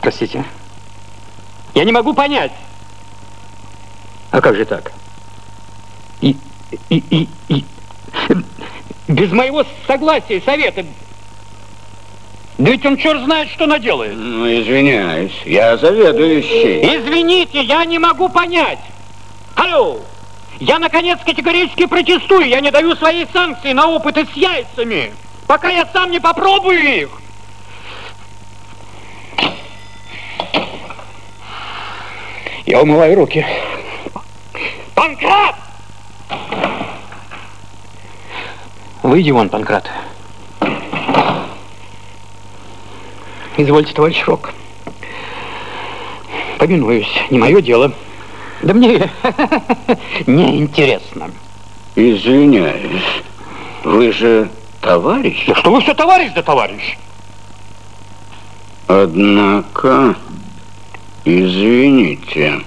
Простите. Я не могу понять. А как же так? И, и, и, и без моего согласия и совета. Да ведь он черт знает, что наделает. Ну, извиняюсь, я заведующий. Извините, я не могу понять. Алло, я, наконец, категорически протестую. Я не даю своей санкции на опыты с яйцами, пока я сам не попробую их. Я умываю руки. Панкрат! Выйди вон, Панкрат. Извольте, товарищ Рок. Повинуюсь, не мое дело. Да мне не интересно. Извиняюсь, вы же товарищ? Да что вы все товарищ да товарищ? Однако, извините.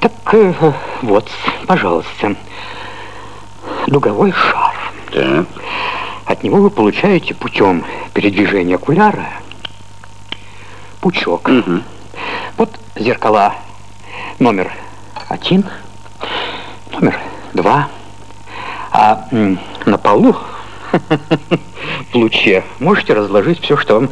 Так э, вот, пожалуйста, дуговой шар. Так. От него вы получаете путем передвижения окуляра пучок. Угу. Вот зеркала номер один, номер два. А на полу в луче можете разложить все, что вам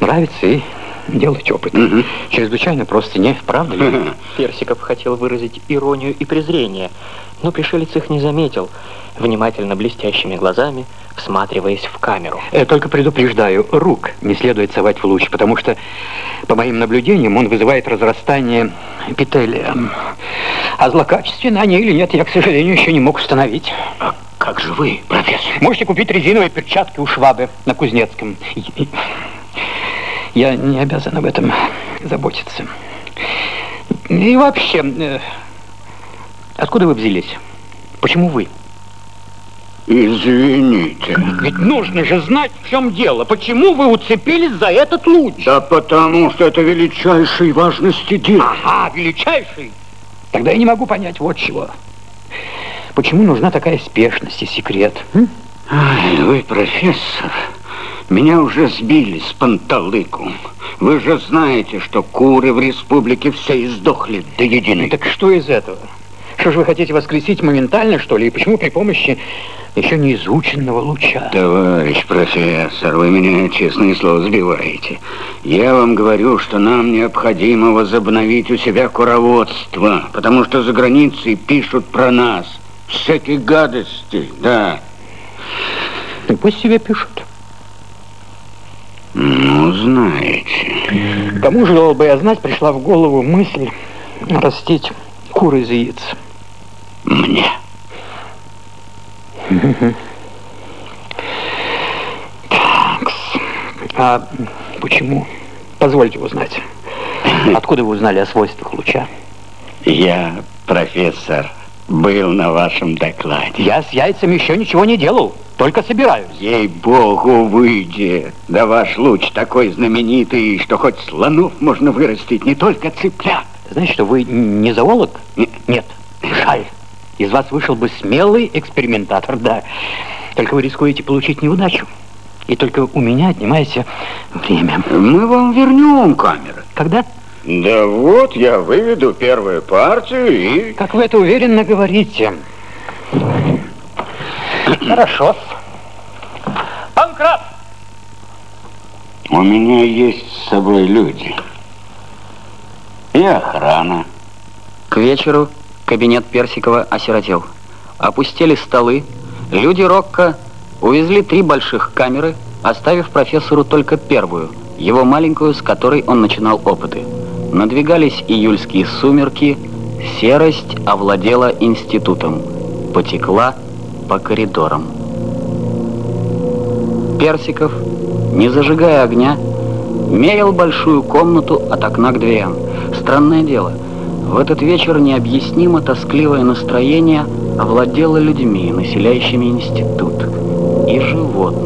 нравится, и делать опыт. Угу. Чрезвычайно просто, не правда ли? Персиков хотел выразить иронию и презрение, но пришелец их не заметил, внимательно блестящими глазами всматриваясь в камеру. Э, Только предупреждаю, рук не следует совать в луч, потому что, по моим наблюдениям, он вызывает разрастание эпителия. А злокачественны они или нет, я, к сожалению, еще не мог установить. Как же вы, профессор? Можете купить резиновые перчатки у Швабы на Кузнецком. Я не обязан об этом заботиться. И вообще, э, откуда вы взялись? Почему вы? Извините. Ведь нужно же знать, в чем дело. Почему вы уцепились за этот луч? Да потому что это величайшей важности дело. Ага, величайший. Тогда я не могу понять вот чего. Почему нужна такая спешность и секрет? м? Ай, вы, профессор, меня уже сбили с панталыку. Вы же знаете, что куры в республике все издохли до единой. Так что из этого? Что же вы хотите воскресить моментально, что ли? И почему при помощи еще не изученного луча? Товарищ профессор, вы меня, честное слово, сбиваете. Я вам говорю, что нам необходимо возобновить у себя куроводство, потому что за границей пишут про нас всякие гадости, да. Ну, пусть себе пишут. Ну, знаете. Кому желал бы я знать, пришла в голову мысль растить куры из яиц. Мне. А почему? Позвольте узнать. Откуда вы узнали о свойствах луча? Я, профессор, был на вашем докладе. Я с яйцами еще ничего не делал, только собираюсь. Ей-богу, выйди. Да ваш луч такой знаменитый, что хоть слонов можно вырастить, не только цыплят. Знаете, что вы не зоолог? Нет. Нет, жаль. Из вас вышел бы смелый экспериментатор, да. Только вы рискуете получить неудачу. И только у меня отнимаете время. Мы вам вернем камеры. Когда? Да вот, я выведу первую партию и... Как вы это уверенно говорите. Хорошо. Панкрат! У меня есть с собой люди. И охрана. К вечеру кабинет Персикова осиротел. Опустили столы. Люди Рокко увезли три больших камеры, оставив профессору только первую, его маленькую, с которой он начинал опыты. Надвигались июльские сумерки, серость овладела институтом, потекла по коридорам. Персиков, не зажигая огня, мерил большую комнату от окна к дверям. Странное дело, в этот вечер необъяснимо тоскливое настроение овладело людьми, населяющими институт, и животными.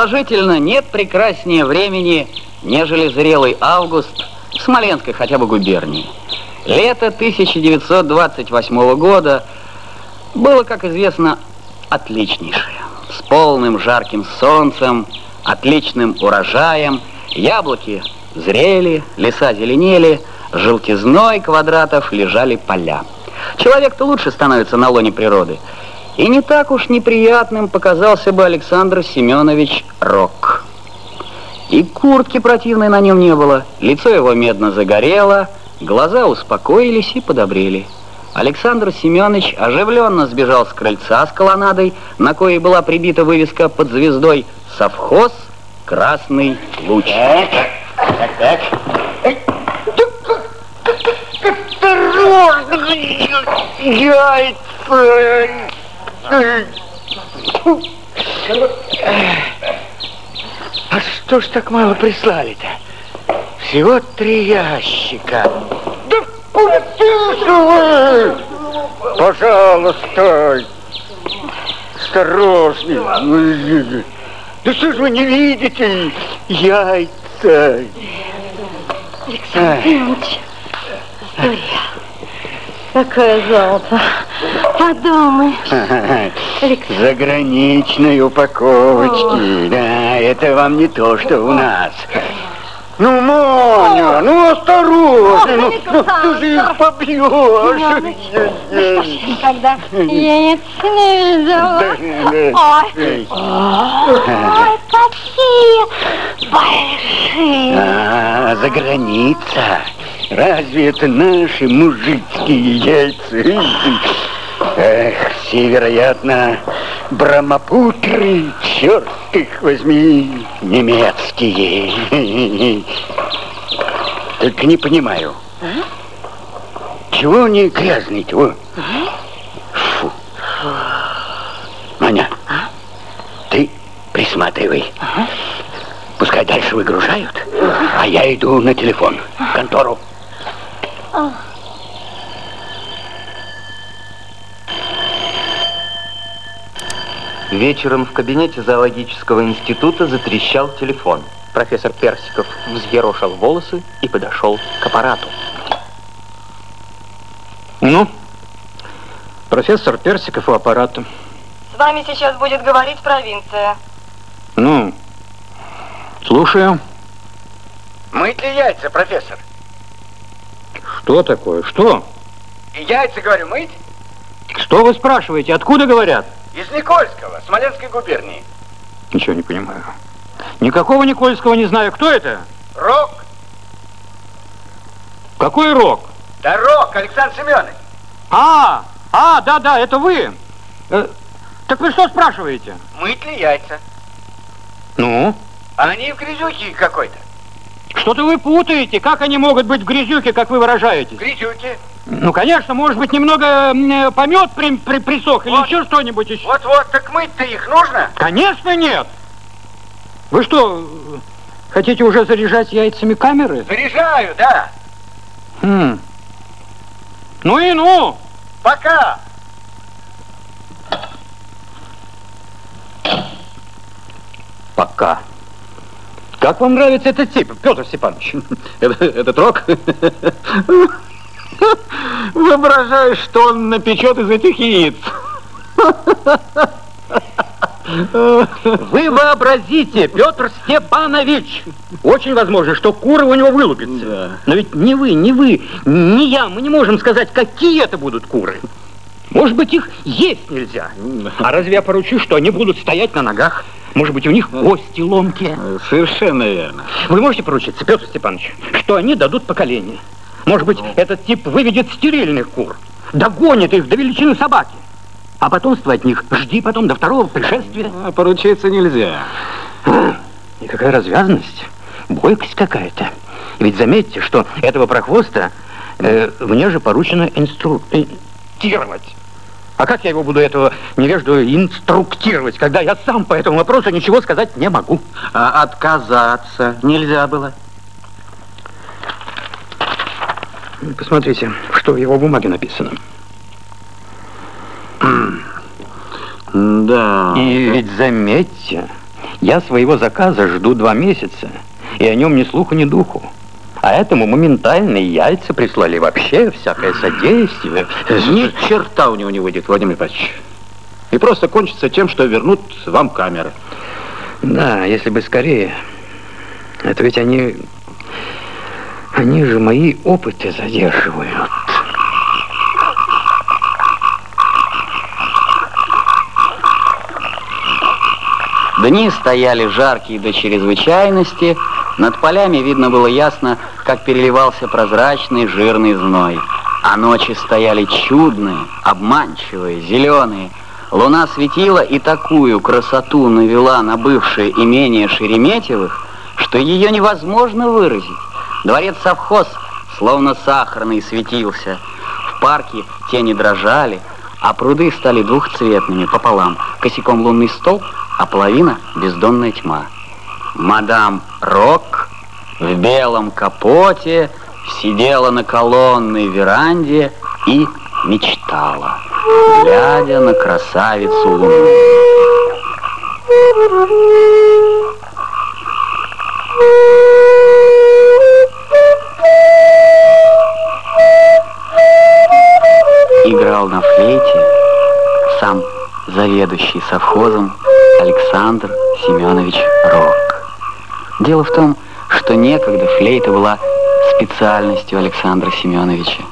Положительно, нет прекраснее времени, нежели зрелый август в Смоленской хотя бы губернии. Лето 1928 года было, как известно, отличнейшее. С полным жарким солнцем, отличным урожаем, яблоки зрели, леса зеленели, желтизной квадратов лежали поля. Человек-то лучше становится на лоне природы. И не так уж неприятным показался бы Александр Семенович Рок. И куртки противной на нем не было, лицо его медно загорело, глаза успокоились и подобрели. Александр Семенович оживленно сбежал с крыльца с колоннадой, на коей была прибита вывеска под звездой «Совхоз Красный Луч». Так, так, так. Осторожно! Яйца! А что ж так мало прислали-то? Всего три ящика. Да куда Пожалуйста! Осторожней! Да что ж вы не видите? Яйца! Александр Иванович, Дурья, какое золото. Подумаешь. Заграничной упаковочки. Да, это вам не то, что у нас. Ну, Маня, ну осторожно, ну, ну ты же их побьешь. Никогда яиц не видела. Ой, ой, какие большие. А, за граница. Разве это наши мужицкие яйца? Эх, все, вероятно, брамапутры, черт их возьми, немецкие. Только не понимаю, чего они грязные-то, Фу. Маня, ты присматривай. Пускай дальше выгружают, а я иду на телефон, в контору. Вечером в кабинете зоологического института затрещал телефон. Профессор Персиков взъерошил волосы и подошел к аппарату. Ну, профессор Персиков у аппарата. С вами сейчас будет говорить провинция. Ну, слушаю. Мыть ли яйца, профессор? Что такое? Что? Яйца, говорю, мыть? Что вы спрашиваете? Откуда говорят? Из Никольского, Смоленской губернии. Ничего не понимаю. Никакого Никольского не знаю. Кто это? Рок. Какой рок? Да Рок, Александр Семенович. А, а, да-да, это вы. Э, так вы что спрашиваете? Мыть ли яйца? Ну? А они в грязюке какой-то. Что-то вы путаете. Как они могут быть в грязюке, как вы выражаетесь? Грязюки. Ну, конечно, может быть, немного э, помет при, при, присох или Вот. еще что-нибудь еще. Вот-вот, так мыть-то их нужно? Конечно, нет. Вы что, хотите уже заряжать яйцами камеры? Заряжаю, да. Хм. Ну и ну. Пока. Пока. Как вам нравится этот тип, Петр Степанович? Этот рок воображаю, что он напечет из этих яиц. Вы вообразите, Петр Степанович, очень возможно, что куры у него вылупятся. Да. Но ведь ни вы, ни вы, ни я, мы не можем сказать, какие это будут куры. Может быть, их есть нельзя. А разве я поручу, что они будут стоять на ногах? Может быть, у них кости ломкие? Совершенно верно. Вы можете поручиться, Петр Степанович, что они дадут поколение? Может быть, этот тип выведет стерильных кур, догонит их до величины собаки, а потомство от них жди потом до второго пришествия. А поручиться нельзя. И какая развязанность, бойкость какая-то. Ведь заметьте, что этого прохвоста э, мне же поручено инструктировать. А как я его буду, этого невежду, инструктировать, когда я сам по этому вопросу ничего сказать не могу? А отказаться нельзя было. Посмотрите, что в его бумаге написано. Да. И ведь заметьте, Я своего заказа жду два месяца, и о нем ни слуху, ни духу. А этому моментальные яйца прислали вообще всякое содействие. Ни черта у него не выйдет, Владимир Ипатович. И просто кончится тем, что вернут вам камеры. Да, если бы скорее. Это ведь они... Они же мои опыты задерживают. Дни стояли жаркие до чрезвычайности. Над полями видно было ясно, как переливался прозрачный жирный зной. А ночи стояли чудные, обманчивые, зеленые. Луна светила и такую красоту навела на бывшее имение Шереметьевых, что ее невозможно выразить. Дворец совхоз словно сахарный светился. В парке тени дрожали, а пруды стали двухцветными пополам. Косяком лунный стол, а половина — бездонная тьма. Мадам Рок в белом капоте сидела на колонной веранде и мечтала, глядя на красавицу Луну. Играл на флейте сам заведующий совхозом Александр Семенович Рок. Дело в том, что некогда флейта была специальностью Александра Семеновича.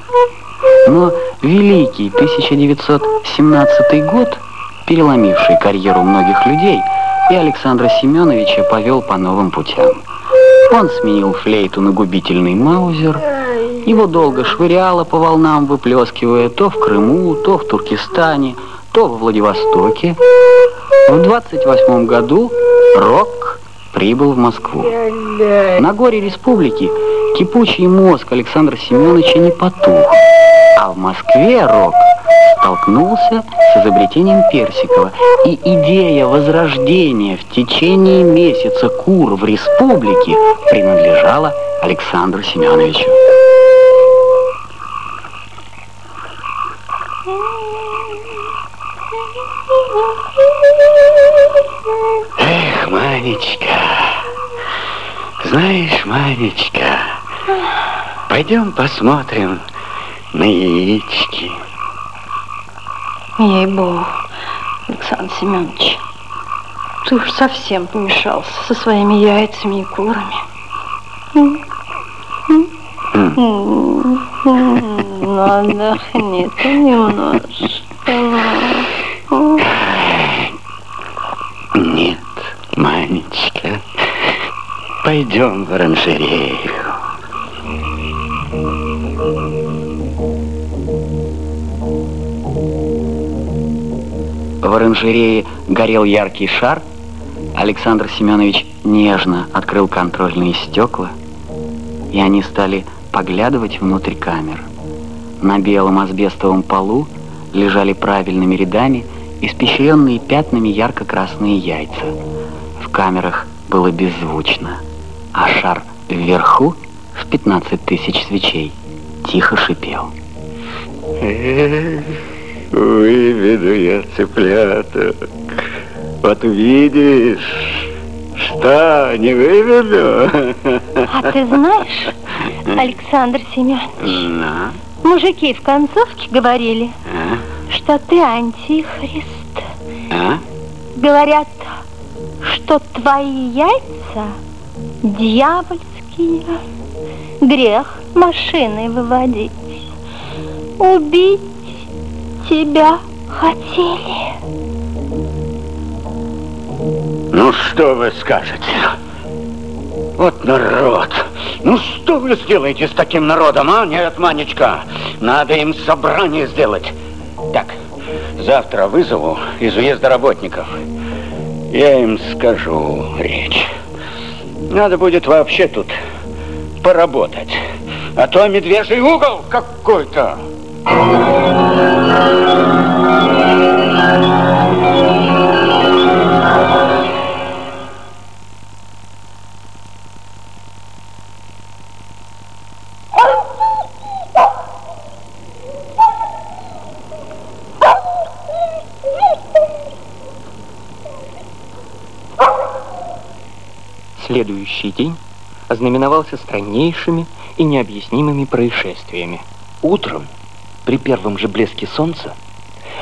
Но великий 1917 год, переломивший карьеру многих людей, и Александра Семеновича повел по новым путям. Он сменил флейту на губительный маузер, его долго швыряло по волнам, выплескивая то в Крыму, то в Туркестане, то во Владивостоке. В 28 году Рок прибыл в Москву. На горе республики кипучий мозг Александра Семеновича не потух, а в Москве Рок столкнулся с изобретением Персикова, и идея возрождения в течение месяца кур в республике принадлежала Александру Семеновичу. Эх, Манечка, знаешь, Манечка, пойдем посмотрим на яички. Ей-богу, Александр Семенович, ты уж совсем помешался со своими яйцами и курами. М? М? М, Ну, отдохни ты немножко. Пойдем в оранжерею. В оранжерее горел яркий шар. Александр Семенович нежно открыл контрольные стекла, и они стали поглядывать внутрь камер. На белом асбестовом полу лежали правильными рядами испещренные пятнами ярко-красные яйца. В камерах было беззвучно, а шар вверху в 15 тысяч свечей тихо шипел. Эх, выведу я цыпляток. Вот увидишь, что не выведу. А ты знаешь, Александр Семенович, На, мужики в концовке говорили, а, что ты антихрист. а? Говорят, что твои яйца дьявольские. Грех машиной выводить. Убить тебя хотели. Ну, что вы скажете? Вот народ. Ну, что вы сделаете с таким народом, а? Нет, Манечка, надо им собрание сделать. Так, завтра вызову из уезда работников. Я им скажу речь. Надо будет вообще тут поработать. А то медвежий угол какой-то. Следующий день ознаменовался страннейшими и необъяснимыми происшествиями. Утром, при первом же блеске солнца,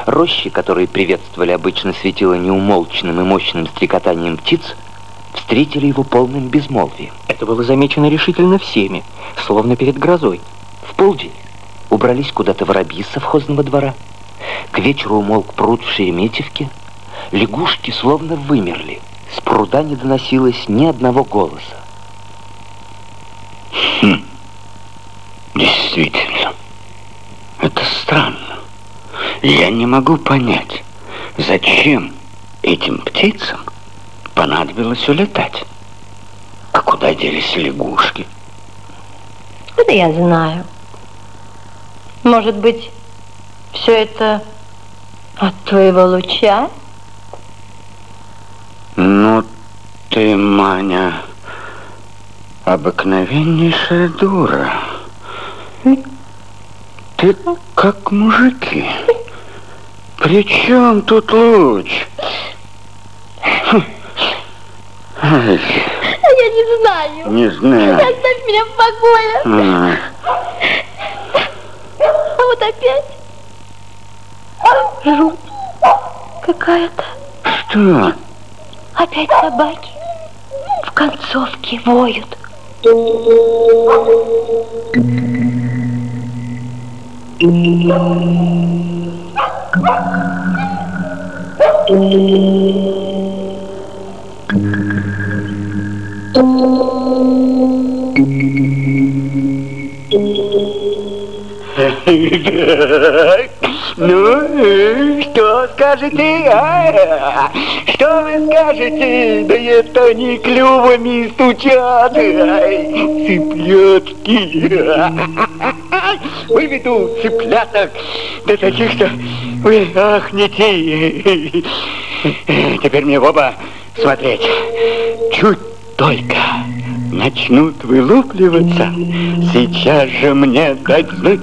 рощи, которые приветствовали обычно светило неумолчным и мощным стрекотанием птиц, встретили его полным безмолвием. Это было замечено решительно всеми, словно перед грозой. В полдень убрались куда-то воробьи с совхозного двора. К вечеру умолк пруд в Шереметьевке. Лягушки словно вымерли. С пруда не доносилось ни одного голоса. Хм. Действительно, это странно. Я не могу понять, зачем этим птицам понадобилось улетать. А куда делись лягушки? Это я знаю. Может быть, все это от твоего луча? Ну, ты, Маня, обыкновеннейшая дура. Ты как мужики. При чем тут луч? Ай, А я не знаю. не знаю. Оставь меня в покое. А, А вот опять. Жуть какая-то. Что? Опять собаки в концовке воют. Ну, э, что скажете, а? Что вы скажете? Да это они клювами стучат, цыплятки. Выведу цыпляток до таких, что вы ахнете. Теперь мне в оба смотреть. Чуть только начнут вылупливаться, сейчас же мне дать знать.